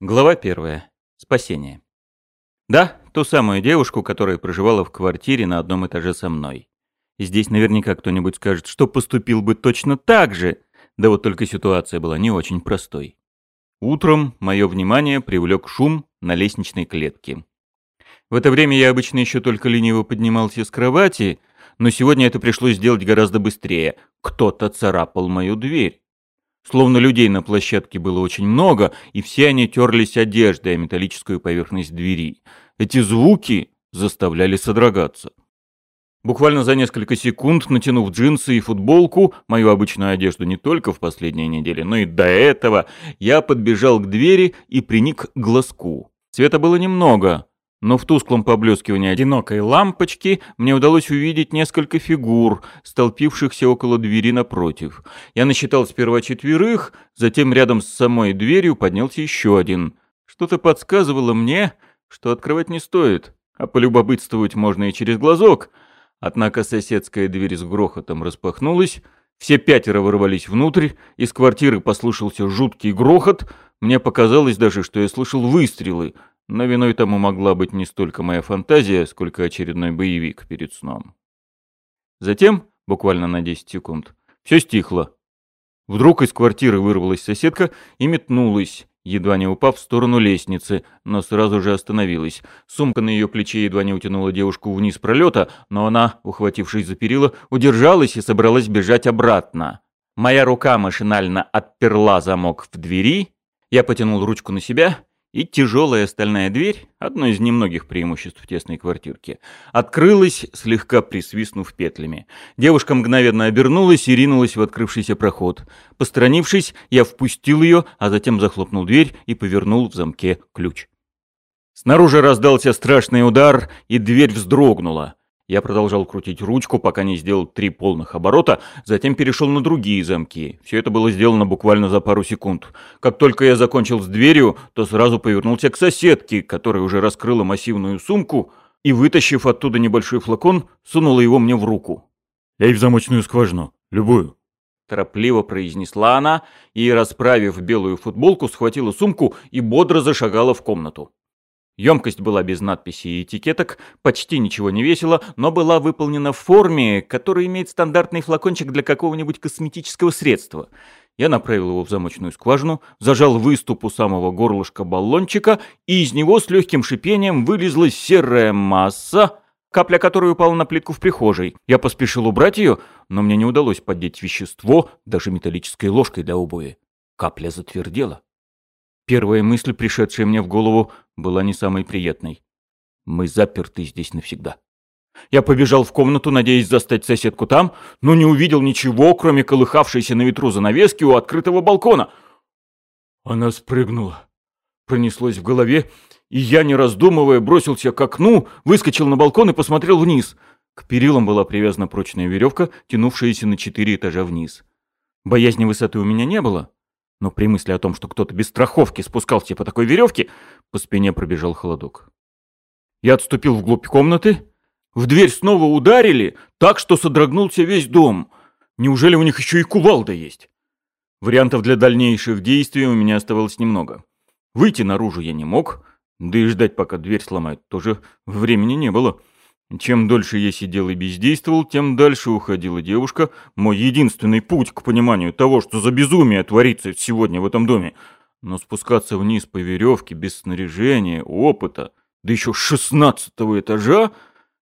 Глава первая. Спасение. Да, ту самую девушку, которая проживала в квартире на одном этаже со мной. И здесь наверняка кто-нибудь скажет, что поступил бы точно так же, да вот только ситуация была не очень простой. Утром мое внимание привлек шум на лестничной клетке. В это время я обычно еще только лениво поднимался с кровати, но сегодня это пришлось сделать гораздо быстрее. Кто-то царапал мою дверь. Словно людей на площадке было очень много, и все они терлись одеждой о металлическую поверхность двери. Эти звуки заставляли содрогаться. Буквально за несколько секунд, натянув джинсы и футболку, мою обычную одежду не только в последние недели, но и до этого, я подбежал к двери и приник к глазку. Света было немного, но в тусклом поблескивании одинокой лампочки мне удалось увидеть несколько фигур, столпившихся около двери напротив. Я насчитал сперва четверых, затем рядом с самой дверью поднялся еще один. Что-то подсказывало мне, что открывать не стоит, а полюбопытствовать можно и через глазок. Однако соседская дверь с грохотом распахнулась, все пятеро ворвались внутрь, из квартиры послышался жуткий грохот, мне показалось даже, что я слышал выстрелы — но виной тому могла быть не столько моя фантазия, сколько очередной боевик перед сном. Затем, буквально на 10 секунд, все стихло. Вдруг из квартиры вырвалась соседка и метнулась, едва не упав в сторону лестницы, но сразу же остановилась. Сумка на ее плече едва не утянула девушку вниз пролета, но она, ухватившись за перила, удержалась и собралась бежать обратно. Моя рука машинально отперла замок в двери, я потянул ручку на себя и тяжелая стальная дверь, одно из немногих преимуществ тесной квартирки, открылась, слегка присвистнув петлями. Девушка мгновенно обернулась и ринулась в открывшийся проход. Посторонившись, я впустил ее, а затем захлопнул дверь и повернул в замке ключ. Снаружи раздался страшный удар, и дверь вздрогнула. Я продолжал крутить ручку, пока не сделал три полных оборота, затем перешел на другие замки. Все это было сделано буквально за пару секунд. Как только я закончил с дверью, то сразу повернулся к соседке, которая уже раскрыла массивную сумку и, вытащив оттуда небольшой флакон, сунула его мне в руку. «Эй в замочную скважину, любую», Торопливо произнесла она и, расправив белую футболку, схватила сумку и бодро зашагала в комнату. Емкость была без надписей и этикеток, почти ничего не весила, но была выполнена в форме, которая имеет стандартный флакончик для какого-нибудь косметического средства. Я направил его в замочную скважину, зажал выступ у самого горлышка баллончика, и из него с легким шипением вылезла серая масса, капля которой упала на плитку в прихожей. Я поспешил убрать ее, но мне не удалось поддеть вещество даже металлической ложкой для обуви. Капля затвердела. Первая мысль, пришедшая мне в голову, была не самой приятной. Мы заперты здесь навсегда. Я побежал в комнату, надеясь застать соседку там, но не увидел ничего, кроме колыхавшейся на ветру занавески у открытого балкона. Она спрыгнула. Пронеслось в голове, и я, не раздумывая, бросился к окну, выскочил на балкон и посмотрел вниз. К перилам была привязана прочная веревка, тянувшаяся на четыре этажа вниз. Боязни высоты у меня не было, но при мысли о том, что кто-то без страховки спускался по такой веревке, по спине пробежал холодок. Я отступил вглубь комнаты. В дверь снова ударили, так что содрогнулся весь дом. Неужели у них еще и кувалда есть? Вариантов для дальнейших действий у меня оставалось немного. Выйти наружу я не мог, да и ждать, пока дверь сломают, тоже времени не было. Чем дольше я сидел и бездействовал, тем дальше уходила девушка. Мой единственный путь к пониманию того, что за безумие творится сегодня в этом доме. Но спускаться вниз по веревке без снаряжения, опыта, да еще шестнадцатого этажа,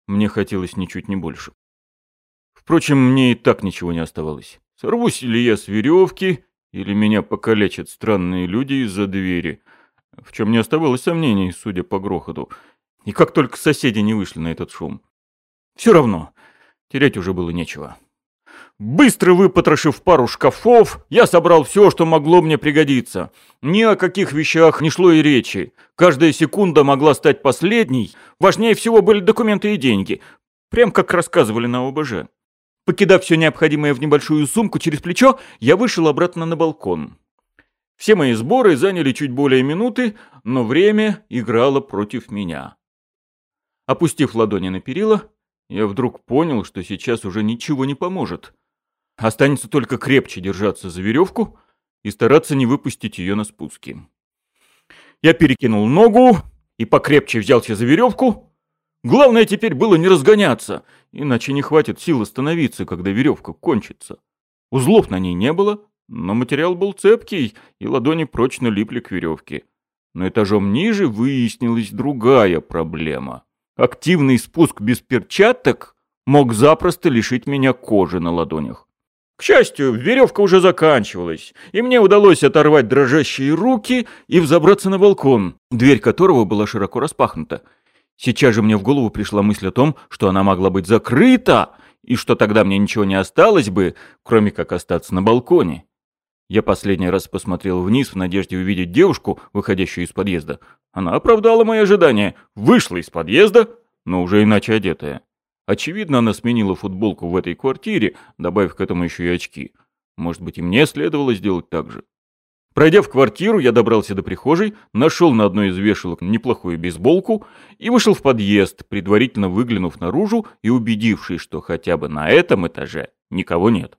мне хотелось ничуть не больше. Впрочем, мне и так ничего не оставалось. Сорвусь ли я с веревки, или меня покалечат странные люди из-за двери, в чем не оставалось сомнений, судя по грохоту. И как только соседи не вышли на этот шум. Все равно, терять уже было нечего. Быстро выпотрошив пару шкафов, я собрал все, что могло мне пригодиться. Ни о каких вещах не шло и речи. Каждая секунда могла стать последней. Важнее всего были документы и деньги. Прям как рассказывали на ОБЖ. Покидав все необходимое в небольшую сумку через плечо, я вышел обратно на балкон. Все мои сборы заняли чуть более минуты, но время играло против меня. Опустив ладони на перила, я вдруг понял, что сейчас уже ничего не поможет. Останется только крепче держаться за веревку и стараться не выпустить ее на спуске. Я перекинул ногу и покрепче взялся за веревку. Главное теперь было не разгоняться, иначе не хватит сил остановиться, когда веревка кончится. Узлов на ней не было, но материал был цепкий, и ладони прочно липли к веревке. Но этажом ниже выяснилась другая проблема. Активный спуск без перчаток мог запросто лишить меня кожи на ладонях. К счастью, веревка уже заканчивалась, и мне удалось оторвать дрожащие руки и взобраться на балкон, дверь которого была широко распахнута. Сейчас же мне в голову пришла мысль о том, что она могла быть закрыта, и что тогда мне ничего не осталось бы, кроме как остаться на балконе. Я последний раз посмотрел вниз в надежде увидеть девушку, выходящую из подъезда. Она оправдала мои ожидания, вышла из подъезда, но уже иначе одетая. Очевидно, она сменила футболку в этой квартире, добавив к этому еще и очки. Может быть, и мне следовало сделать так же. Пройдя в квартиру, я добрался до прихожей, нашел на одной из вешалок неплохую бейсболку и вышел в подъезд, предварительно выглянув наружу и убедившись, что хотя бы на этом этаже никого нет.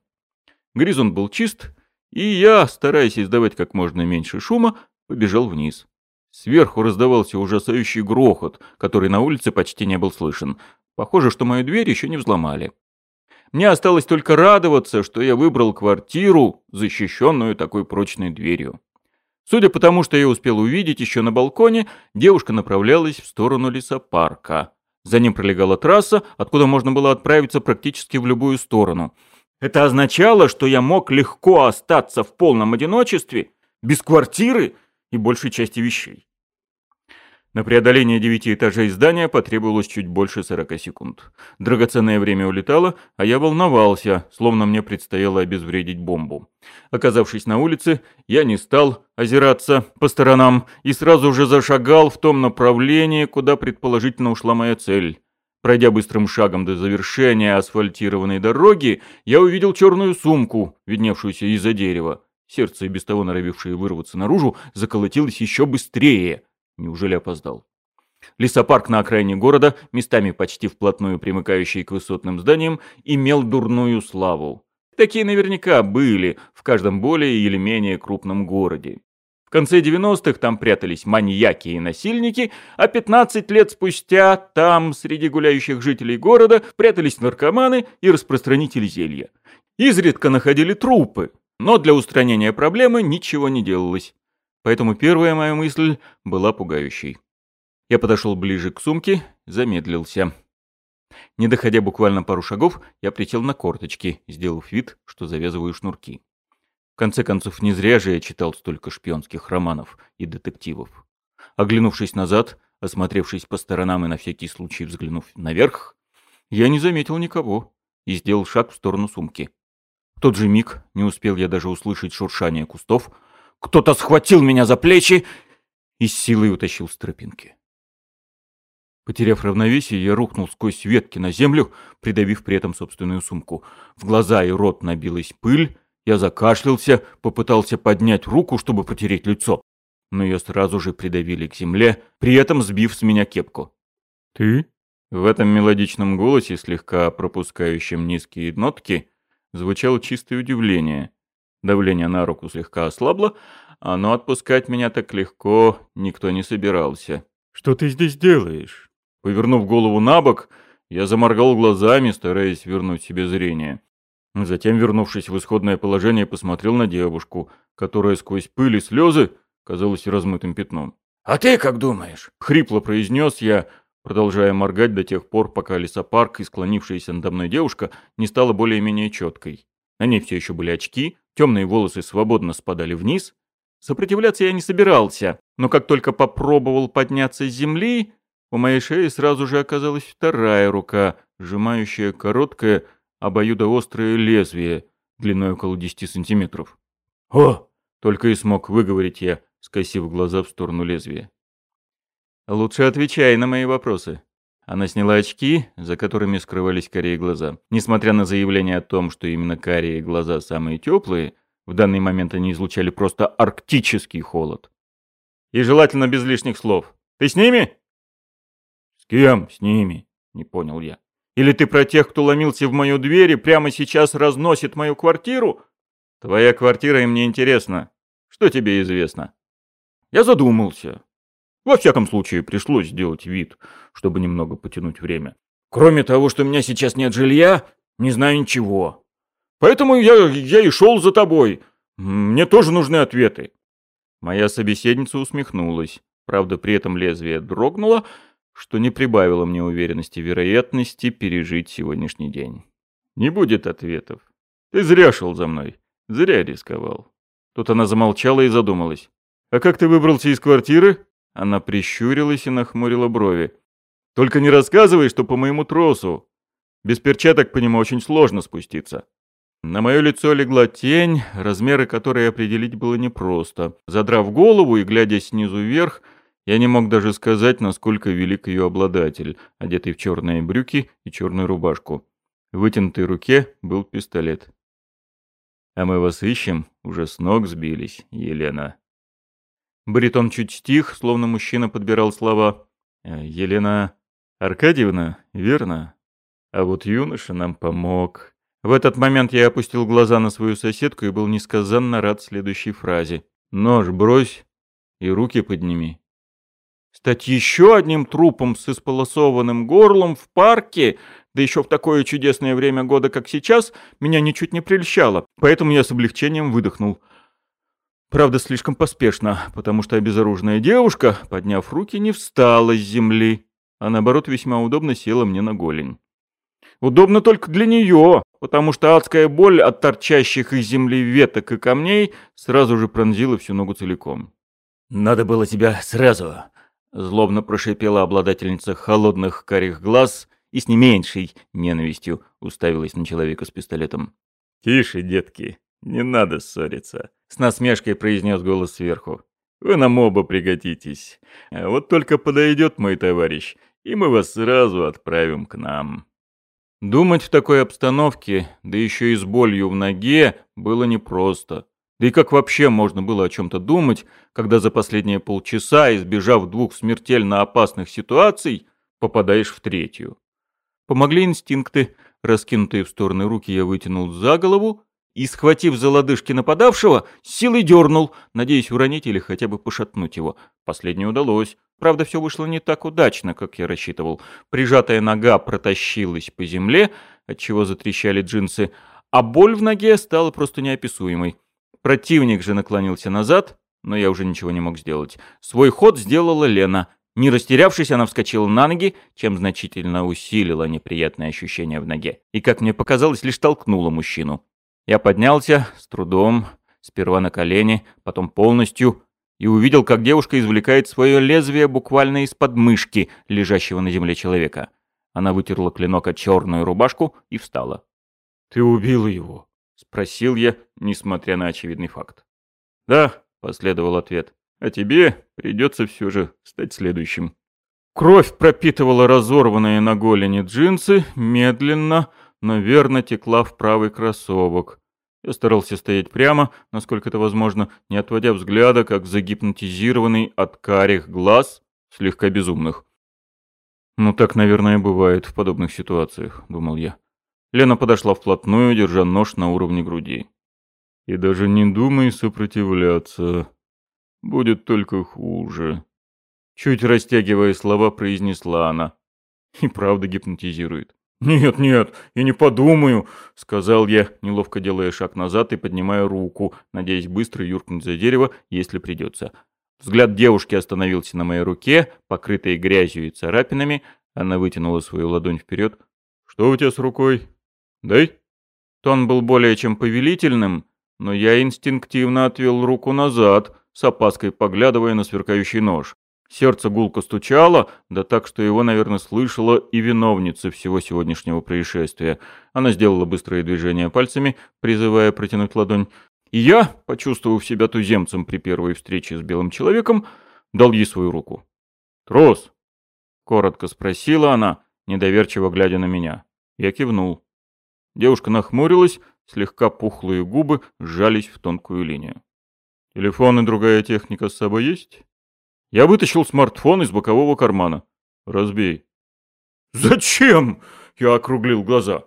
Горизонт был чист, и я, стараясь издавать как можно меньше шума, побежал вниз. Сверху раздавался ужасающий грохот, который на улице почти не был слышен. Похоже, что мою дверь еще не взломали. Мне осталось только радоваться, что я выбрал квартиру, защищенную такой прочной дверью. Судя по тому, что я успел увидеть еще на балконе, девушка направлялась в сторону лесопарка. За ним пролегала трасса, откуда можно было отправиться практически в любую сторону. Это означало, что я мог легко остаться в полном одиночестве, без квартиры и большей части вещей. На преодоление девяти этажей здания потребовалось чуть больше сорока секунд. Драгоценное время улетало, а я волновался, словно мне предстояло обезвредить бомбу. Оказавшись на улице, я не стал озираться по сторонам и сразу же зашагал в том направлении, куда предположительно ушла моя цель. Пройдя быстрым шагом до завершения асфальтированной дороги, я увидел черную сумку, видневшуюся из-за дерева. Сердце, без того норовившее вырваться наружу, заколотилось еще быстрее — Неужели опоздал? Лесопарк на окраине города, местами почти вплотную примыкающий к высотным зданиям, имел дурную славу. Такие наверняка были в каждом более или менее крупном городе. В конце 90-х там прятались маньяки и насильники, а 15 лет спустя там, среди гуляющих жителей города, прятались наркоманы и распространители зелья. Изредка находили трупы, но для устранения проблемы ничего не делалось. Поэтому первая моя мысль была пугающей. Я подошел ближе к сумке, замедлился. Не доходя буквально пару шагов, я присел на корточки, сделав вид, что завязываю шнурки. Конце концов, не зря же я читал столько шпионских романов и детективов. Оглянувшись назад, осмотревшись по сторонам и на всякий случай взглянув наверх, я не заметил никого и сделал шаг в сторону сумки. В тот же миг не успел я даже услышать шуршание кустов, кто-то схватил меня за плечи и с силой утащил с тропинки. Потеряв равновесие, я рухнул сквозь ветки на землю, придавив при этом собственную сумку. В глаза и рот набилась пыль, я закашлялся, попытался поднять руку, чтобы потереть лицо, но ее сразу же придавили к земле, при этом сбив с меня кепку. «Ты?» В этом мелодичном голосе, слегка пропускающем низкие нотки, звучало чистое удивление. Давление на руку слегка ослабло, но отпускать меня так легко никто не собирался. «Что ты здесь делаешь?» Повернув голову на бок, я заморгал глазами, стараясь вернуть себе зрение. Затем, вернувшись в исходное положение, посмотрел на девушку, которая сквозь пыль и слезы казалась размытым пятном. «А ты как думаешь?» — хрипло произнес я, продолжая моргать до тех пор, пока лесопарк и склонившаяся надо мной девушка не стала более-менее четкой. На ней все еще были очки, темные волосы свободно спадали вниз. Сопротивляться я не собирался, но как только попробовал подняться с земли, у моей шеи сразу же оказалась вторая рука, сжимающая короткое, обоюдоострое лезвие, длиной около 10 сантиметров. «О!» — только и смог выговорить я, скосив глаза в сторону лезвия. «Лучше отвечай на мои вопросы», она сняла очки, за которыми скрывались карие глаза. Несмотря на заявление о том, что именно карие глаза самые теплые, в данный момент они излучали просто арктический холод. И желательно без лишних слов. «Ты с ними?» «С кем с ними?» — не понял я. «Или ты про тех, кто ломился в мою дверь и прямо сейчас разносит мою квартиру?» «Твоя квартира им не интересна. Что тебе известно?» Я задумался. Во всяком случае, пришлось сделать вид, чтобы немного потянуть время. Кроме того, что у меня сейчас нет жилья, не знаю ничего. Поэтому я, я и шел за тобой. Мне тоже нужны ответы. Моя собеседница усмехнулась. Правда, при этом лезвие дрогнуло, что не прибавило мне уверенности вероятности пережить сегодняшний день. Не будет ответов. Ты зря шел за мной. Зря рисковал. Тут она замолчала и задумалась. «А как ты выбрался из квартиры?» Она прищурилась и нахмурила брови. «Только не рассказывай, что по моему тросу. Без перчаток по нему очень сложно спуститься». На мое лицо легла тень, размеры которой определить было непросто. Задрав голову и глядя снизу вверх, я не мог даже сказать, насколько велик ее обладатель, одетый в черные брюки и черную рубашку. В вытянутой руке был пистолет. «А мы вас ищем, уже с ног сбились, Елена». Баритон чуть стих, словно мужчина подбирал слова. «Э, «Елена Аркадьевна, верно? А вот юноша нам помог». В этот момент я опустил глаза на свою соседку и был несказанно рад следующей фразе. «Нож брось и руки подними». Стать еще одним трупом с исполосованным горлом в парке, да еще в такое чудесное время года, как сейчас, меня ничуть не прельщало, поэтому я с облегчением выдохнул. Правда, слишком поспешно, потому что обезоруженная девушка, подняв руки, не встала с земли, а наоборот весьма удобно села мне на голень. Удобно только для нее, потому что адская боль от торчащих из земли веток и камней сразу же пронзила всю ногу целиком. «Надо было тебя сразу!» — злобно прошипела обладательница холодных карих глаз и с не меньшей ненавистью уставилась на человека с пистолетом. «Тише, детки, не надо ссориться», — с насмешкой произнес голос сверху. «Вы нам оба пригодитесь. А вот только подойдет мой товарищ, и мы вас сразу отправим к нам». Думать в такой обстановке, да еще и с болью в ноге, было непросто. Да и как вообще можно было о чем-то думать, когда за последние полчаса, избежав двух смертельно опасных ситуаций, попадаешь в третью? Помогли инстинкты. Раскинутые в стороны руки я вытянул за голову и, схватив за лодыжки нападавшего, силой дернул, надеясь уронить или хотя бы пошатнуть его. Последнее удалось. Правда, все вышло не так удачно, как я рассчитывал. Прижатая нога протащилась по земле, отчего затрещали джинсы, а боль в ноге стала просто неописуемой. Противник же наклонился назад, но я уже ничего не мог сделать. Свой ход сделала Лена. Не растерявшись, она вскочила на ноги, чем значительно усилила неприятное ощущение в ноге. И, как мне показалось, лишь толкнула мужчину. Я поднялся с трудом, сперва на колени, потом полностью, и увидел, как девушка извлекает свое лезвие буквально из под мышки лежащего на земле человека. Она вытерла клинок от черную рубашку и встала. «Ты убил его?» — спросил я, несмотря на очевидный факт. «Да», — последовал ответ, — «а тебе придется все же стать следующим». Кровь пропитывала разорванные на голени джинсы, медленно, но верно текла в правый кроссовок. Я старался стоять прямо, насколько это возможно, не отводя взгляда, как загипнотизированный от карих глаз, слегка безумных. «Ну так, наверное, бывает в подобных ситуациях», — думал я. Лена подошла вплотную, держа нож на уровне груди. «И даже не думай сопротивляться. Будет только хуже». Чуть растягивая слова, произнесла она. И правда гипнотизирует. «Нет, нет, я не подумаю», — сказал я, неловко делая шаг назад и поднимая руку, надеясь быстро юркнуть за дерево, если придется. Взгляд девушки остановился на моей руке, покрытой грязью и царапинами. Она вытянула свою ладонь вперед. «Что у тебя с рукой? Дай?» Тон был более чем повелительным, но я инстинктивно отвел руку назад, с опаской поглядывая на сверкающий нож. Сердце гулко стучало, да так, что его, наверное, слышала и виновница всего сегодняшнего происшествия. Она сделала быстрое движение пальцами, призывая протянуть ладонь. И я, почувствовав себя туземцем при первой встрече с белым человеком, дал ей свою руку. «Трос!» — коротко спросила она, недоверчиво глядя на меня. Я кивнул. Девушка нахмурилась, слегка пухлые губы сжались в тонкую линию. «Телефон и другая техника с собой есть?» Я вытащил смартфон из бокового кармана. Разбей. «Зачем?» — я округлил глаза.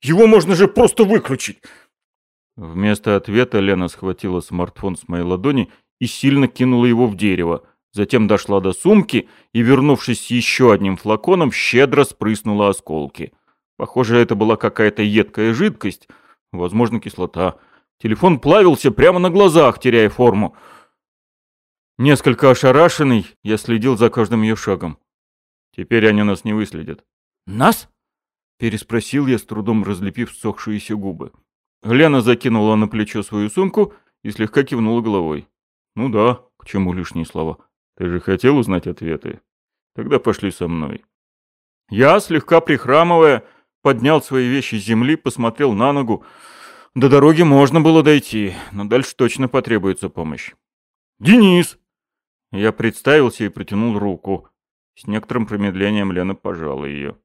«Его можно же просто выключить!» Вместо ответа Лена схватила смартфон с моей ладони и сильно кинула его в дерево. Затем дошла до сумки и, вернувшись с еще одним флаконом, щедро спрыснула осколки. Похоже, это была какая-то едкая жидкость, возможно, кислота. Телефон плавился прямо на глазах, теряя форму. Несколько ошарашенный, я следил за каждым ее шагом. Теперь они нас не выследят. «Нас?» — переспросил я, с трудом разлепив сохшиеся губы. Лена закинула на плечо свою сумку и слегка кивнула головой. «Ну да, к чему лишние слова? Ты же хотел узнать ответы? Тогда пошли со мной». Я, слегка прихрамывая, поднял свои вещи с земли, посмотрел на ногу. До дороги можно было дойти, но дальше точно потребуется помощь. «Денис!» Я представился и протянул руку. С некоторым промедлением Лена пожала ее.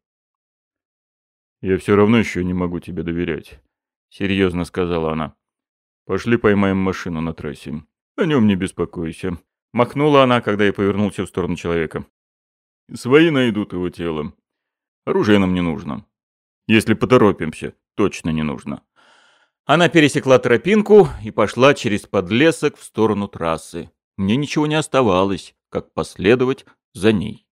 «Я все равно еще не могу тебе доверять», — серьезно сказала она. «Пошли поймаем машину на трассе. О нем не беспокойся». Махнула она, когда я повернулся в сторону человека. «Свои найдут его тело. Оружие нам не нужно. Если поторопимся, точно не нужно». Она пересекла тропинку и пошла через подлесок в сторону трассы мне ничего не оставалось, как последовать за ней.